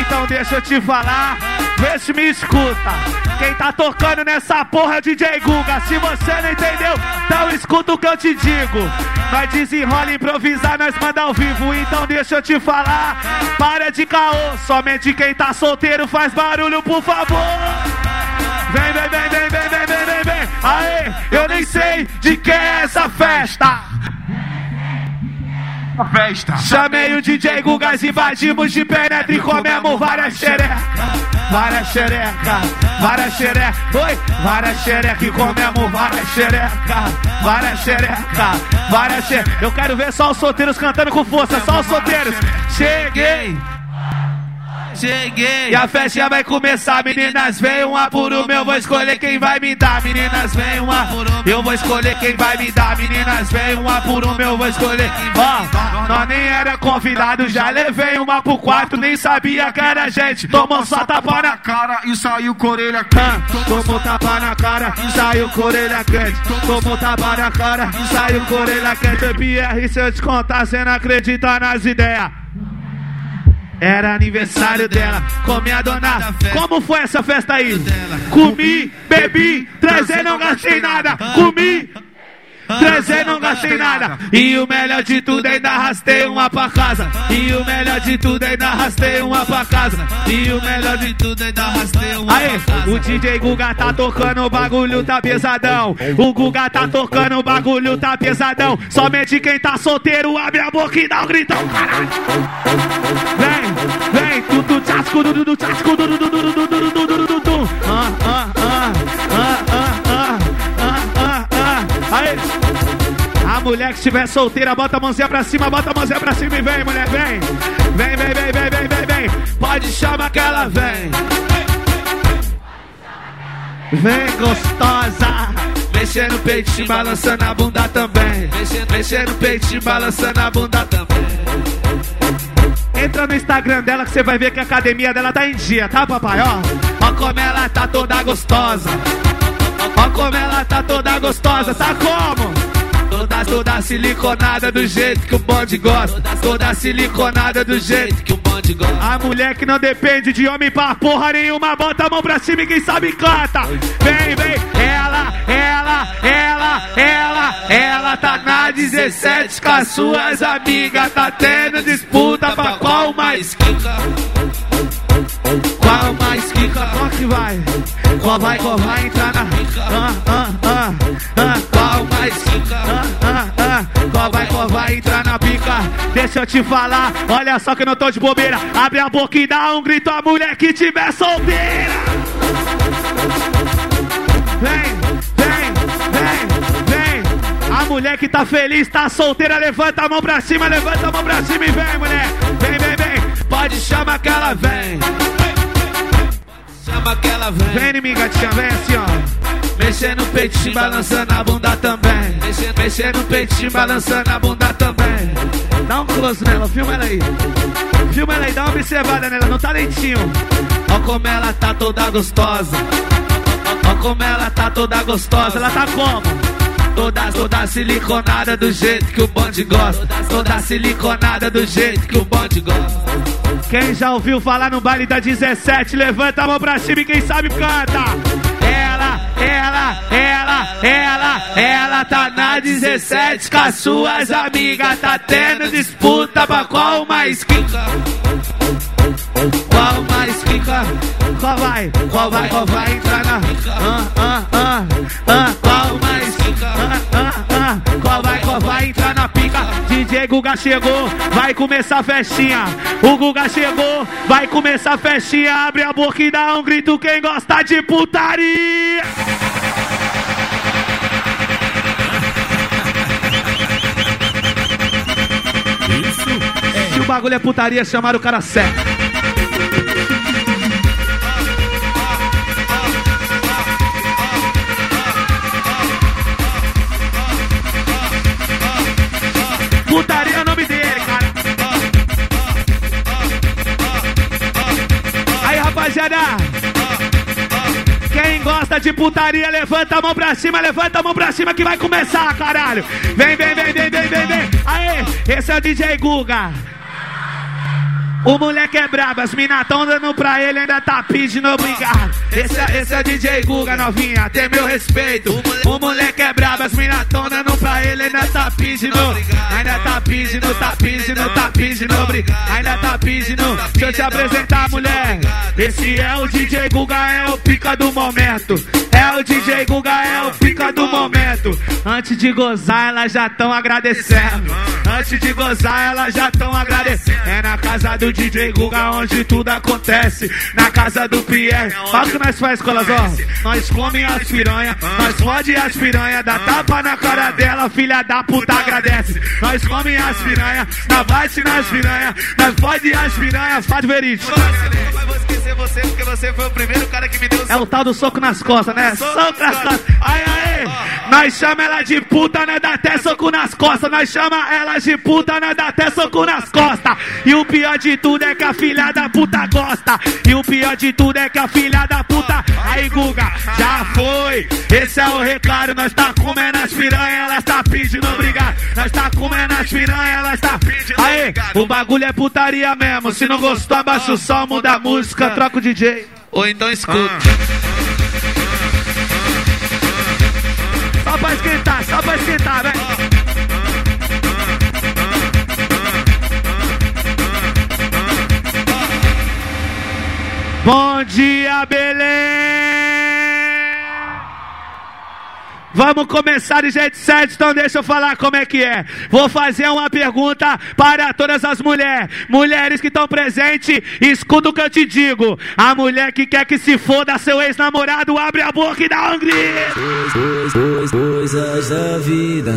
Então deixa eu te falar, vê se me escuta. Quem tá tocando nessa porra é DJ Guga. Se você não entendeu, então escuta o que eu te digo. Nós desenrola, improvisar, nós manda ao vivo. Então deixa eu te falar, para de caô. Somente quem tá solteiro faz barulho, por favor. Vem, vem, vem, vem, vem, vem, vem, vem. Aê, eu nem sei de quem é essa festa. Festa. Chamei o DJ Gugas, invadimos de penetra e comemos várias xereca. Várias xereca, várias xereca. Oi, várias xereca e comemos várias xereca. Várias xereca, várias xereca. Eu quero ver só os solteiros cantando com força, só os solteiros. Cheguei. Cheguei. E a festa vai começar, meninas, vem uma por uma, eu vou escolher quem vai me dar. Meninas, vem uma por uma, eu vou escolher quem vai me dar. Meninas, vem uma por uma, eu vou escolher. Ó, nós nem era convidado, já levei uma pro quarto, nem sabia que era gente. Tomou só tapa na Cara, e saiu com a orelha Ah, Tomou tapa na cara e saiu com a orelha quente. Tomou tapa na cara e saiu com a orelha quente. Pierre, se eu te contar, cê não acredita nas ideias. Era aniversário dela, com minha dona. Como foi essa festa aí? Comi, bebi, trezei, não gastei nada. Comi, trezei, não gastei nada. E o melhor de tudo, ainda arrastei uma pra casa. E o melhor de tudo, ainda arrastei uma pra casa. E o melhor de tudo ainda arrastei uma Aê, o DJ Guga tá tocando, o bagulho tá pesadão. O Guga tá tocando, o bagulho tá pesadão. Somente quem tá solteiro abre a boca e dá um gritão, caralho. Vem, vem, tudo tchasco, du, tchasco, dudu, du, du, du, du, du, du, du, mulher que estiver solteira, bota a mãozinha pra cima, bota a mãozinha pra cima e vem, mulher, vem. Vem, vem, vem, vem, vem, vem, vem. Pode chamar que ela vem. Vem gostosa. Mexendo o peitinho, balançando a bunda também. Mexendo, o peitinho, balançando a bunda também. Entra no Instagram dela que você vai ver que a academia dela tá em dia, tá, papai? Ó, ó como ela tá toda gostosa. Ó como ela tá toda gostosa, tá como? Toda, toda siliconada do jeito que o bonde gosta. Toda siliconada do jeito que o bonde gosta. A mulher que não depende de homem pra porra nenhuma, bota a mão pra cima e quem sabe canta. Vem, vem, ela, ela, ela, ela, ela tá na 17 com as suas amigas. Tá tendo disputa pra qual mais quica. Qual mais quica? Qual que vai? Qual vai, qual vai entrar na. Ah, ah, ah, ah, quica? Ah, ah, ah, qual vai, qual vai entrar na pica? Deixa eu te falar, olha só que eu não tô de bobeira. Abre a boca e dá um grito a mulher que tiver solteira. Vem, vem, vem, vem. A mulher que tá feliz, tá solteira, levanta a mão pra cima, levanta a mão pra cima e vem, mulher. Vem, vem, vem. Pode chamar que ela vem. Chama que ela vem. Vem, inimiga, tia, vem assim, ó. Mexendo o peitinho, balançando a bunda também. Mexendo, mexendo o peitinho, balançando a bunda também. Dá um close nela, filma ela aí. Filma ela aí, dá uma observada nela, no talentinho. Ó como ela tá toda gostosa. Ó como ela tá toda gostosa. Ela tá como? Toda, toda siliconada do jeito que o bonde gosta. Toda siliconada do jeito que o bonde gosta. Quem já ouviu falar no baile da 17, levanta a mão pra cima e quem sabe canta. Ela, ela, ela, tá na 17 com as suas amigas. Tá tendo disputa pra qual mais quica. Qual mais quica? Qual vai? Qual vai? Qual vai entrar na. Ah, ah, ah, ah, qual mais quica? Ah, ah, ah, qual vai? Qual vai entrar na pica? DJ Guga chegou, vai começar a festinha. O Guga chegou, vai começar a festinha. Abre a boca e dá um grito quem gosta de putaria. O bagulho é putaria, chamaram o cara certo. Putaria é o nome dele, cara. Aí, rapaziada. Quem gosta de putaria, levanta a mão pra cima, levanta a mão pra cima que vai começar, caralho. Vem, vem, vem, vem, vem, vem, vem. Aê, esse é o DJ Guga. O moleque é brabo, as mina tão dando pra ele, ainda tá pedindo obrigado. Esse, é- esse é DJ Guga, novinha, tem meu respeito. O moleque é brabo, as mina tão dando pra ele, ainda tá pedindo. Ainda tá pedindo, tá pedindo, tá pedindo obrigado. Ainda tá pedindo. Deixa eu te apresentar, mulher. Esse é o DJ Guga, é o pica do momento. É o DJ Guga, é o pica do momento. Antes de gozar, elas já tão agradecendo. Antes de gozar, elas já tão agradecendo. É na casa do DJ Guga onde tudo acontece. Na casa do Pierre. Fala o que nós faz, Colazó. Nós come as piranha, nós fode as piranha, dá tapa na cara dela, filha da puta agradece. Nós come as piranha, nós bate nas piranha, nós fode as piranha, faz verídico. Você porque você foi o primeiro cara que me deu É o tal do soco nas costas, né? Soco nas costas. Aí, aí. Nós chama ela de puta, né? Dá até soco nas costas. Nós chama ela de puta, né? Dá até soco nas costas. E o pior de tudo é que a filha da puta gosta. E o pior de tudo é que a filha da puta. Aí, Guga, já foi. Esse é o recado. Nós tá comendo as piranha, elas tá pedindo obrigado. Nós tá comendo as piranha, elas tá pedindo Aí, o bagulho é putaria mesmo. Se não gostou, abaixa o som, muda a música, troca o DJ. Ou então escuta. Só pra esquentar, só pra esquentar, né? Bom dia, Belém! Vamos começar de jeito certo, então deixa eu falar como é que é. Vou fazer uma pergunta para todas as mulheres. Mulheres que estão presentes, escuta o que eu te digo. A mulher que quer que se foda seu ex-namorado, abre a boca e dá um grito. Cois- cois- Coisas da vida,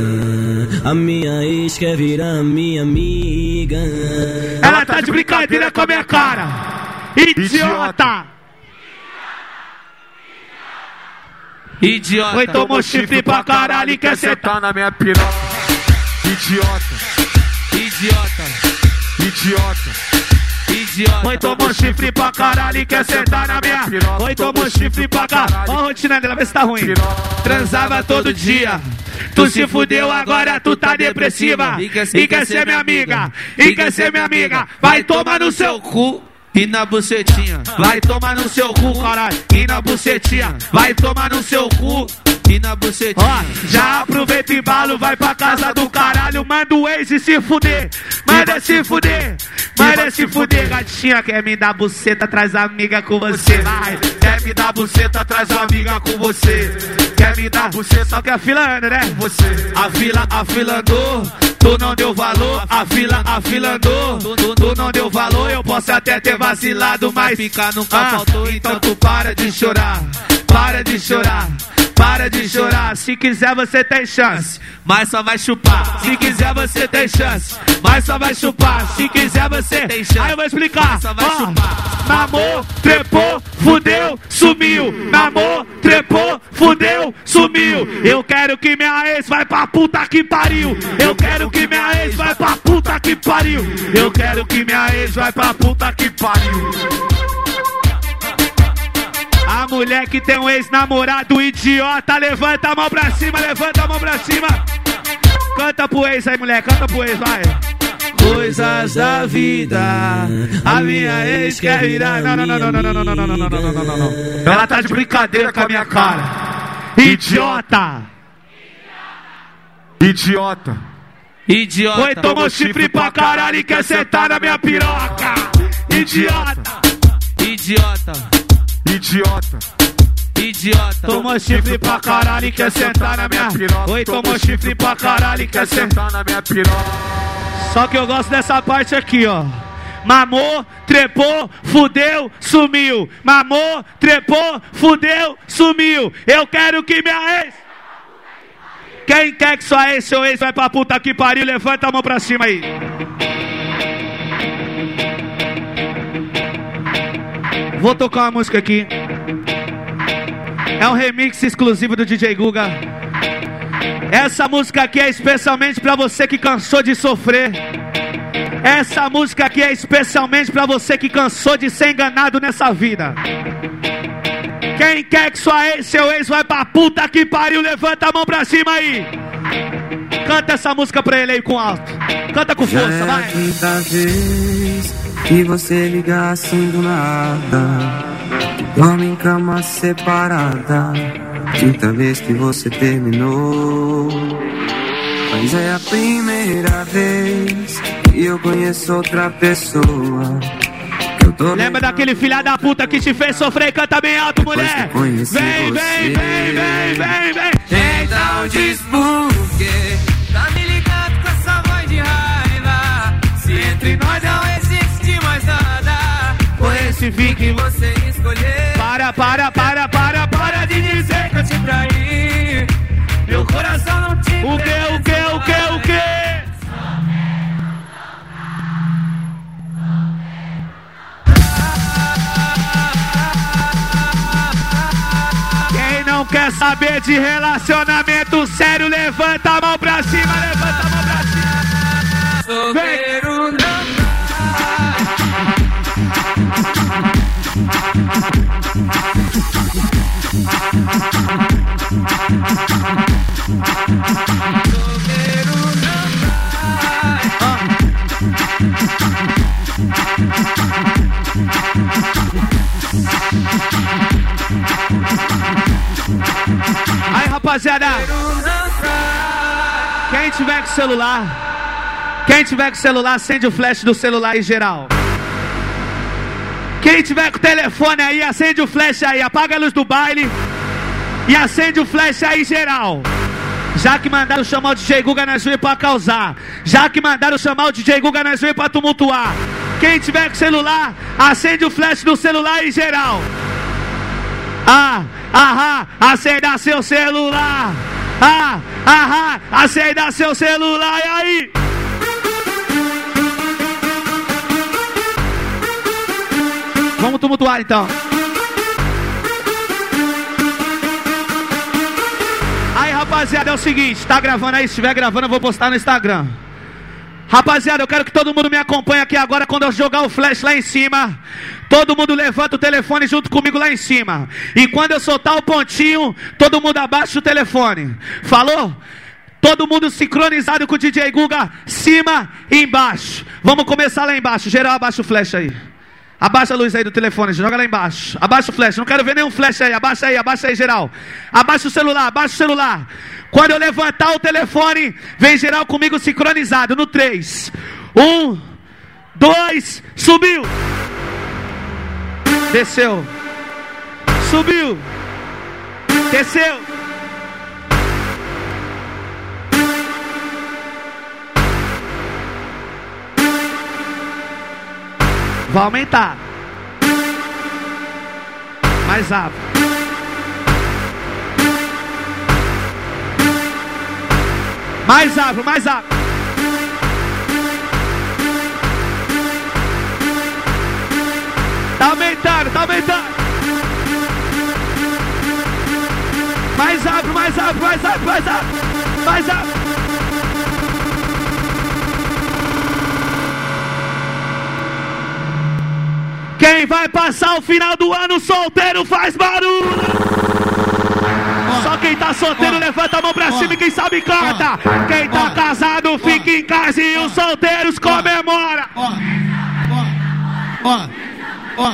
a minha ex quer virar minha amiga. Ela tá de brincadeira com a minha cara. Idiota! Idiota. Oi, tomou chifre pra caralho quer sentar. na minha piroca. Idiota, Idiota. idiota. Idiota. Oi, tomou chifre pra caralho e quer sentar na minha. Oi, tomou chifre pra caralho. Ó, a rotina dela, vê se tá ruim. Transava todo dia. Tu se fudeu, agora tu tá depressiva. E quer ser minha amiga. E quer ser minha amiga. Vai tomar no seu cu. E na bucetinha. Vai tomar no seu cu, caralho. E na bucetinha. Vai tomar no seu cu. E na bucetinha. Ó, já aproveita e balo, vai pra casa do caralho, manda o ex e se fuder, manda se fuder, manda se fuder, gatinha, quer me dar buceta, traz amiga com você, vai, me dar buceta, traz amiga com você, quer me dar buceta, só que a fila anda, né? Você, a fila, a fila andou, tu não deu valor, a fila, a fila andou, tu, tu não deu valor, eu posso até ter vacilado, mas Ficar nunca ah, faltou, então. tu para de chorar, para de chorar. Para de chorar, se quiser você tem chance, mas só vai chupar. Se quiser você tem chance, mas só vai chupar. Se quiser você Tem chance, Aí eu vou explicar. só vai chupar. Namor, trepou, fudeu, sumiu. Namor, trepou, fudeu, sumiu. Eu quero que minha ex vai pra puta que pariu. Eu quero que minha ex vai pra puta que pariu. Eu quero que minha ex vai pra puta que pariu. Mulher que tem um ex-namorado idiota, levanta a mão pra cima, levanta a mão pra cima. Canta pro ex aí, mulher, canta pro ex, vai. Coisas da vida, a minha ex quer virar. Não, não, não, não, não, não, não, não, não, não, não, não, não, não, não. Ela tá de brincadeira com a minha cara. Idiota! Idiota. Idiota. Oi, tomou chifre pra caralho e quer sentar na minha piroca. Idiota! Idiota. Idiota. Idiota. Tomou chifre pra caralho e quer sentar na minha Oi, tomou chifre pra caralho e quer sentar. na minha piroca. Só que eu gosto dessa parte aqui, ó. Mamou, trepou, fudeu, sumiu. Mamou, trepou, fudeu, sumiu. Eu quero que minha ex. Quem quer que sua ex, seu ex vai pra puta que pariu, levanta a mão pra cima aí. Vou tocar uma música aqui. É um remix exclusivo do DJ Guga. Essa música aqui é especialmente pra você que cansou de sofrer. Essa música aqui é especialmente pra você que cansou de ser enganado nessa vida. Quem quer que sua ex, seu ex vai pra puta que pariu, levanta a mão pra cima aí. Canta essa música pra ele aí com alto. Canta com força, vai. Que você liga assim do nada. Dorme em cama separada. Quinta vez que você terminou. Mas é a primeira vez que eu conheço outra pessoa. Lembra daquele filha da puta que te fez sofrer? Canta bem alto, mulher. Vem, vem, vem, vem, vem, vem, vem. Então diz por quê? Tá me ligando com essa voz de raiva. Se entre nós mais nada. Fim que você escolheu. Para, para, para, para, para de dizer que eu te traí. Meu coração não te O que, o que, o que, o que? Quem não quer saber de relacionamento sério, levanta a mão pra cima, levanta a mão pra cima. Solteiro rapaziada, quem tiver com celular, quem tiver com celular, acende o flash do celular em geral. Quem tiver com telefone aí, acende o flash aí, apaga a luz do baile e acende o flash aí geral. Já que mandaram chamar o DJ Guga na Juí pra causar. Já que mandaram chamar o DJ Guga na Juí pra tumultuar. Quem tiver com celular, acende o flash do celular em geral. Ah, ahá, acenda seu celular. Ah, ahá, acenda seu celular. E aí? Vamos tumultuar então. Aí, rapaziada, é o seguinte: tá gravando aí? Se estiver gravando, eu vou postar no Instagram. Rapaziada, eu quero que todo mundo me acompanhe aqui agora quando eu jogar o flash lá em cima. Todo mundo levanta o telefone junto comigo lá em cima. E quando eu soltar o pontinho, todo mundo abaixa o telefone. Falou? Todo mundo sincronizado com o DJ Guga, cima e embaixo. Vamos começar lá embaixo. Geral, abaixa o flash aí. Abaixa a luz aí do telefone, joga lá embaixo. Abaixa o flash, não quero ver nenhum flash aí. Abaixa aí, abaixa aí, geral. Abaixa o celular, abaixa o celular. Quando eu levantar o telefone, vem geral comigo sincronizado no 3. 1, 2, subiu. Desceu. Subiu. Desceu. Vai aumentar. Mais rápido. Mais rápido, mais rápido. Tá aumentando, tá aumentando. Mais rápido, mais rápido, mais rápido, mais rápido. Mais rápido. Quem vai passar o final do ano solteiro faz barulho. Só quem tá solteiro levanta a mão pra cima e quem sabe canta. Quem tá casado fica em casa e os solteiros comemora. Ó, ó, ó,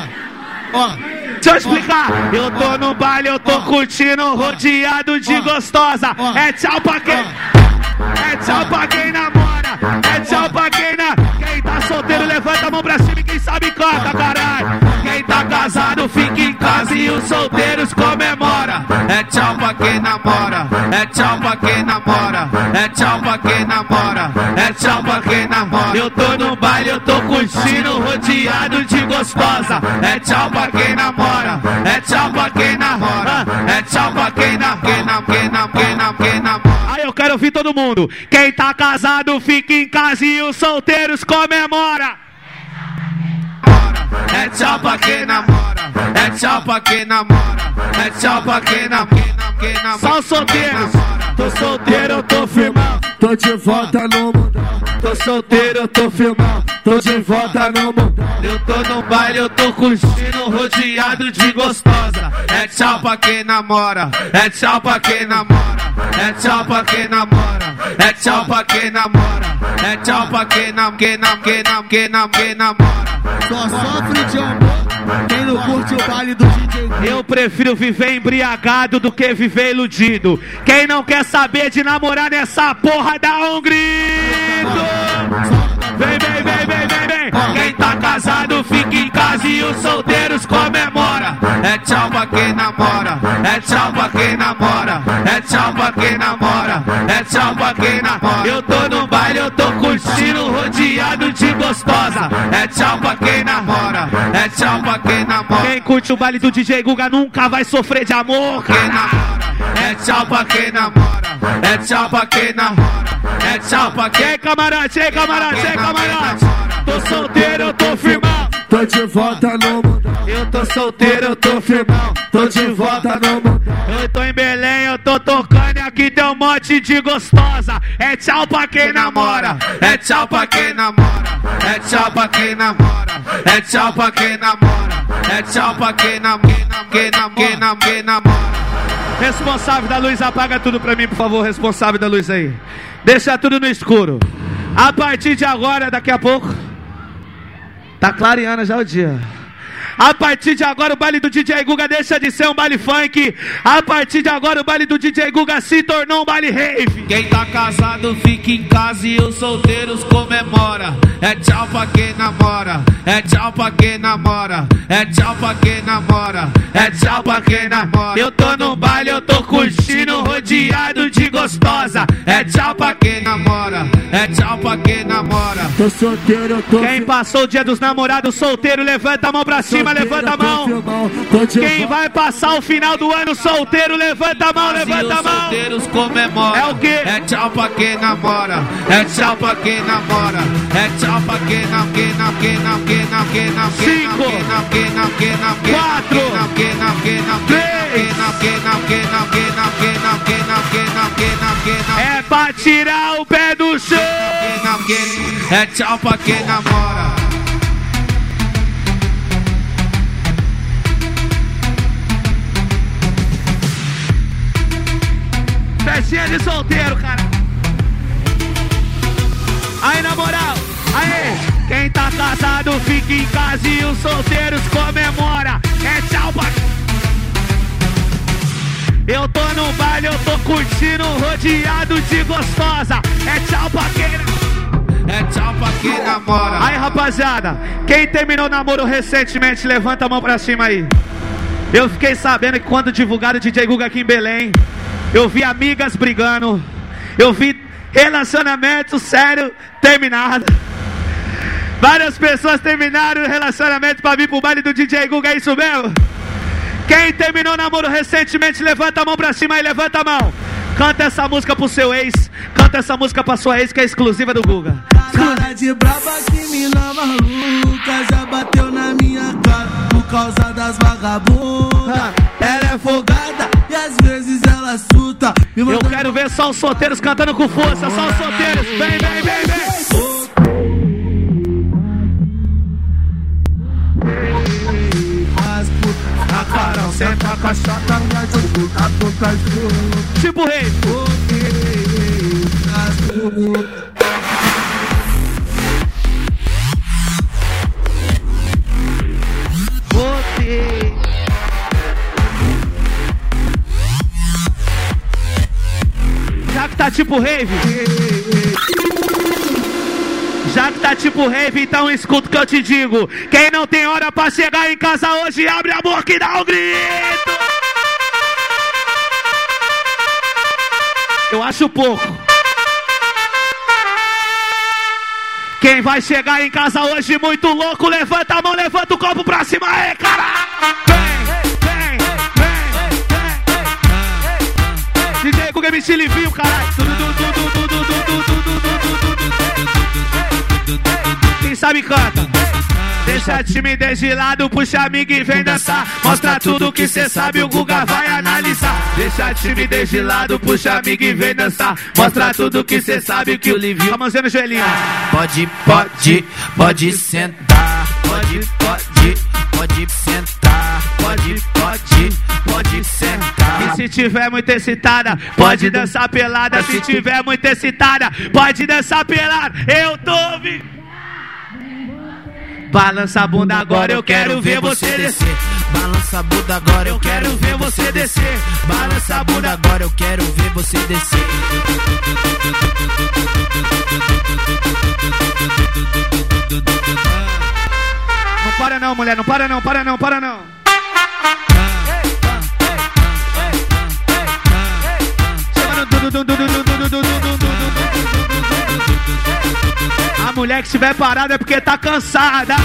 ó. Deixa eu explicar. Eu tô no baile, eu tô curtindo, rodeado de gostosa. É tchau pra quem. É tchau pra quem namora. É tchau pra quem na. Quem tá solteiro levanta a mão pra cima sabe canta, caralho. Quem tá casado fica em casa e os solteiros comemora. É tchau pra quem namora. É tchau pra quem namora. É tchau pra quem namora. É tchau pra quem namora. Eu tô no baile, eu tô curtindo, rodeado de gostosa. É tchau pra quem namora. É tchau pra quem namora. É tchau pra. Quem namora, quem namora, quem namora, quem namora. Aí eu quero ouvir todo mundo. Quem tá casado fica em casa e os solteiros comemora. É tchau pra quem namora. É tchau pra quem namora. É tchau pra quem namora. Só os solteiros. Tô solteiro, eu tô firmão. Tô de volta no mundão. Tô solteiro, eu tô firmão. Tô de volta no mundo. Eu tô no baile, eu tô curtindo, rodeado de gostosa. É tchau pra quem namora, é tchau pra quem namora, é tchau pra quem namora, é tchau pra quem namora, é tchau pra quem nam, quem nam, quem nam, quem nam, quem namora. Só sofre de amor quem não curte o baile do DJ. Eu prefiro viver embriagado do que viver iludido. Quem não quer saber de namorar nessa porra dá um grito. Vem, vem, Quem tá casado fica em casa e os solteiros comemora. É tchau pra quem namora. É tchau pra quem namora. É tchau pra quem namora. É tchau pra quem namora. Eu tô de gostosa. É tchau pra quem namora. É tchau pra quem namora. Quem curte o baile do DJ Guga nunca vai sofrer de amor. Quem namora. É tchau pra quem namora. É tchau pra quem namora. É tchau pra quem camarada, ei camarada, ei camarada. Tô solteiro, eu tô firmão. Tô de volta no mundo. Eu tô solteiro, eu tô firmão. Tô de volta no mundo. Eu tô em Belém, eu tô tocando e aqui tem um monte de gostosa. É tchau pra quem namora. É tchau pra quem namora. É tchau pra quem namora. É tchau pra quem namora. É tchau pra quem namora, quem namora. Responsável da luz, apaga tudo pra mim, por favor. Responsável da luz aí. Deixa tudo no escuro. A partir de agora, daqui a pouco. Tá clareando já o dia. A partir de agora o baile do DJ Guga deixa de ser um baile funk. A partir de agora o baile do DJ Guga se tornou um baile rave. Quem tá casado fica em casa e os solteiros comemora. É tchau pra quem namora. É tchau pra quem namora. É tchau pra quem namora. É tchau pra quem namora. Eu tô no baile, eu tô curtindo, rodeado de gostosa. É tchau pra quem namora. É tchau pra quem namora. Tô solteiro, eu tô Quem passou o dia dos namorados solteiro, levanta a mão pra cima, levanta a mão. Quem vai passar o final do ano solteiro, levanta a mão, levanta a mão. solteiros comemoram. É o quê? É tchau pra quem namora. É tchau pra quem namora. É tchau pra quem não, quem não, quem não, quem não, quem não, quem não, quem não, quem não, quem não, quatro, quem não, quem não, quem não, quem não, quem não, quem não, quem não, quem não, quem não, quem não, quem não. É pra tirar o pé do chão. Quem não, quem É tchau pra quem namora. Festinha de solteiro, cara. Aí, na moral, aí, quem tá casado fica em casa e os solteiros comemora. É tchau pra. Eu tô no baile, eu tô curtindo, rodeado de gostosa. É tchau pra quem. É tchau pra quem namora. Aí, rapaziada, quem terminou namoro recentemente, levanta a mão pra cima aí. Eu fiquei sabendo que quando divulgaram o DJ Guga aqui em Belém, eu vi amigas brigando, eu vi relacionamento sério terminado. Várias pessoas terminaram o relacionamento pra vir pro baile do DJ Guga, é isso mesmo? Quem terminou namoro recentemente, levanta a mão pra cima e levanta a mão. Canta essa música pro seu ex, canta essa música pra sua ex que é exclusiva do Guga. Cara de braba que mina maluca Já bateu na minha cara Por causa das vagabundas Ela é folgada às vezes ela Me Eu quero ver só os solteiros cantando com força, só os solteiros. Vem, vem, vem, vem. A Carol senta com a chata Tipo rei. Tipo rave. Já que tá tipo rave, então escuta o que eu te digo. Quem não tem hora pra chegar em casa hoje, abre a boca e dá um grito. Eu acho pouco. Quem vai chegar em casa hoje muito louco, levanta a mão, levanta o copo pra cima, aí, cara! Vem, MC Livinho, caralho! Quem sabe canta. Deixa a timidez de lado, puxa amigo e vem dançar. Mostra tudo que cê sabe, o Guga vai analisar. Deixa a timidez de lado, puxa amigo e vem dançar. Mostra tudo que cê sabe que o Livinho. A mãozinha no joelhinho. Pode, pode, pode sentar. Pode, pode, pode sentar. Se tiver muito excitada, pode dançar pelada. Se tiver muito excitada, pode dançar pelada. Eu tô vi. Balança a bunda agora, eu quero ver você descer. Balança a bunda agora, eu quero ver você descer. Balança a bunda agora, eu quero ver você descer. Não para não, mulher, não para não, para não, para não. A mulher que estiver parada é porque tá cansada.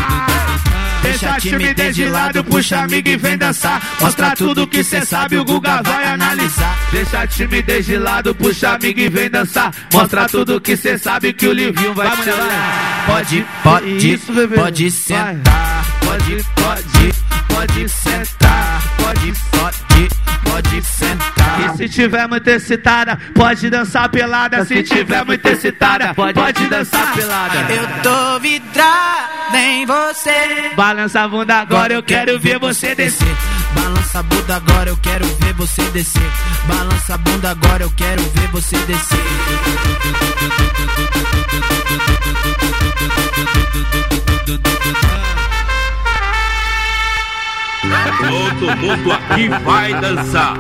Deixa a timidez de lado, puxa amigo e vem dançar. Mostra tudo que cê sabe, o Guga vai analisar. Deixa a timidez de lado, puxa amigo e vem dançar. Mostra tudo que cê sabe que o Livinho vai te olhar. Pode, pode, Isso, pode sentar. Pode, pode, pode sentar. Pode, pode, pode sentar. E se tiver muito excitada, pode dançar pelada. Se tiver muito excitada, pode dançar pelada. Eu tô vidrada em você. Balança a bunda agora, eu quero ver você descer. Balança a bunda agora, eu quero ver você descer. Balança a bunda agora, eu quero ver você descer. Todo mundo aqui vai dançar.